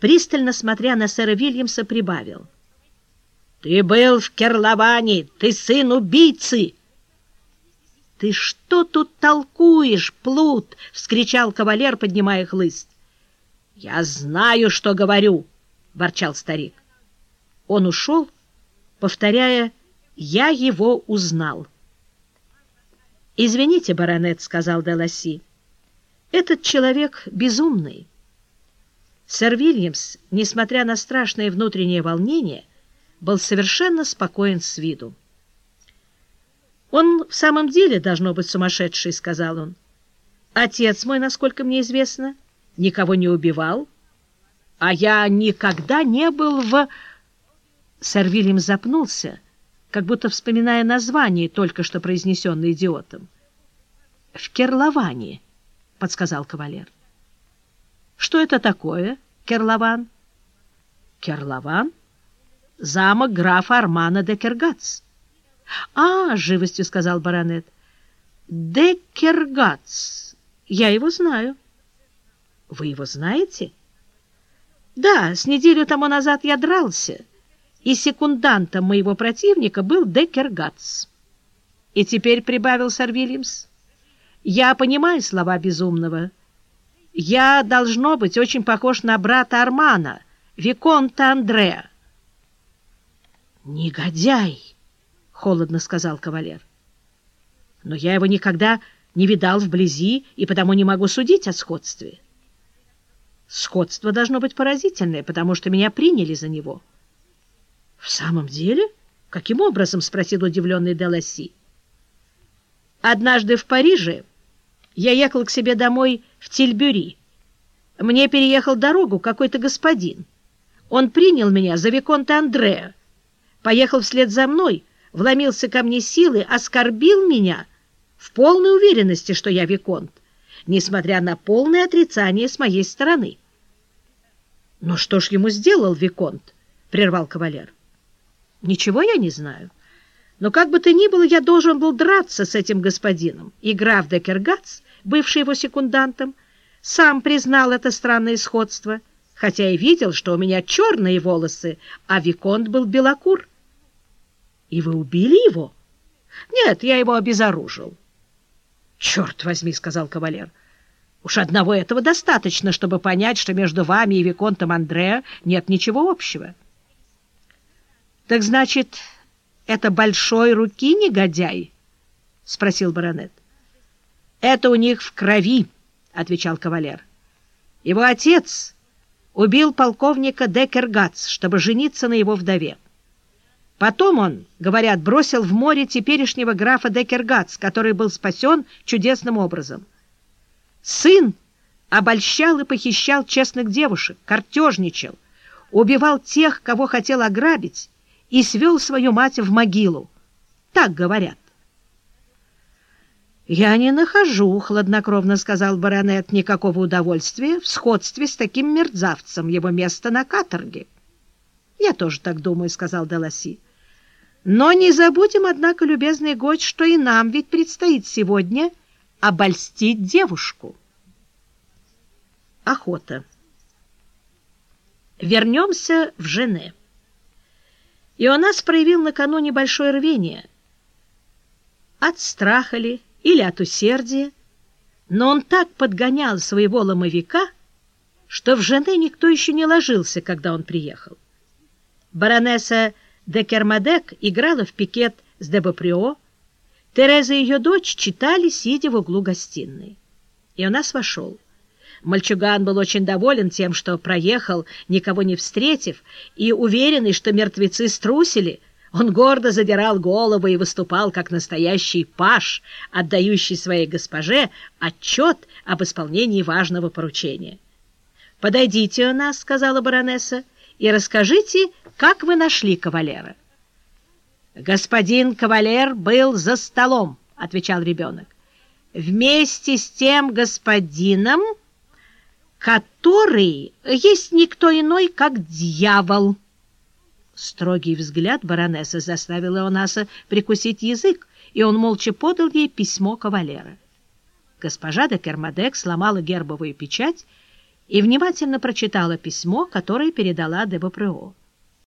пристально смотря на сэра Вильямса, прибавил. «Ты был в Керловане! Ты сын убийцы!» «Ты что тут толкуешь, плут?» — вскричал кавалер, поднимая хлыст. «Я знаю, что говорю!» — ворчал старик. Он ушел, повторяя «Я его узнал». «Извините, баронет», — сказал Деласи, — «этот человек безумный». Сэр Вильямс, несмотря на страшное внутреннее волнение, был совершенно спокоен с виду. «Он в самом деле должно быть сумасшедший», — сказал он. «Отец мой, насколько мне известно, никого не убивал, а я никогда не был в...» Сэр Вильям запнулся, как будто вспоминая название, только что произнесенное идиотом. «В Керловане», — подсказал кавалер. «Что это такое, Керлован?» «Керлован? Замок графа Армана де Кергац». «А, — живостью сказал баронет, — де Кергац. Я его знаю». «Вы его знаете?» «Да, с неделю тому назад я дрался» и секундантом моего противника был Деккер Гатс. И теперь, — прибавил сэр Вильямс, — я понимаю слова безумного. Я, должно быть, очень похож на брата Армана, Виконта Андреа. «Негодяй!» — холодно сказал кавалер. «Но я его никогда не видал вблизи и потому не могу судить о сходстве. Сходство должно быть поразительное, потому что меня приняли за него». «В самом деле? Каким образом?» — спросил удивленный Деласи. «Однажды в Париже я ехал к себе домой в Тильбюри. Мне переехал дорогу какой-то господин. Он принял меня за Виконта Андреа, поехал вслед за мной, вломился ко мне силой, оскорбил меня в полной уверенности, что я Виконт, несмотря на полное отрицание с моей стороны. «Но что ж ему сделал Виконт?» — прервал кавалер. Ничего я не знаю. Но как бы то ни было, я должен был драться с этим господином. И граф Декергац, бывший его секундантом, сам признал это странное сходство, хотя и видел, что у меня черные волосы, а Виконт был белокур. — И вы убили его? — Нет, я его обезоружил. — Черт возьми, — сказал кавалер, — уж одного этого достаточно, чтобы понять, что между вами и Виконтом Андреа нет ничего общего. — так значит, это большой руки негодяй? — спросил баронет. — Это у них в крови, — отвечал кавалер. Его отец убил полковника Декергац, чтобы жениться на его вдове. Потом он, говорят, бросил в море теперешнего графа Декергац, который был спасен чудесным образом. Сын обольщал и похищал честных девушек, картежничал, убивал тех, кого хотел ограбить, и свел свою мать в могилу. Так говорят. «Я не нахожу, — хладнокровно сказал баронет, — никакого удовольствия в сходстве с таким мерзавцем, его место на каторге». «Я тоже так думаю, — сказал Деласи. Но не забудем, однако, любезный гость, что и нам ведь предстоит сегодня обольстить девушку». Охота. Вернемся в Жене. Нас проявил накануне большое рвение. От страха ли или от усердия, но он так подгонял своего ломовика, что в жены никто еще не ложился, когда он приехал. Баронесса де Кермадек играла в пикет с Дебоприо, Тереза и ее дочь читали, сидя в углу гостиной. И у нас вошел. Мальчуган был очень доволен тем, что проехал, никого не встретив, и уверенный, что мертвецы струсили, он гордо задирал голову и выступал как настоящий паш, отдающий своей госпоже отчет об исполнении важного поручения. «Подойдите у нас», — сказала баронесса, — «и расскажите, как вы нашли кавалера». «Господин кавалер был за столом», — отвечал ребенок. «Вместе с тем господином...» который есть никто иной, как дьявол. Строгий взгляд баронессы заставил Ионаса прикусить язык, и он молча подал ей письмо кавалера. Госпожа де Кермадек сломала гербовую печать и внимательно прочитала письмо, которое передала Дебопрео.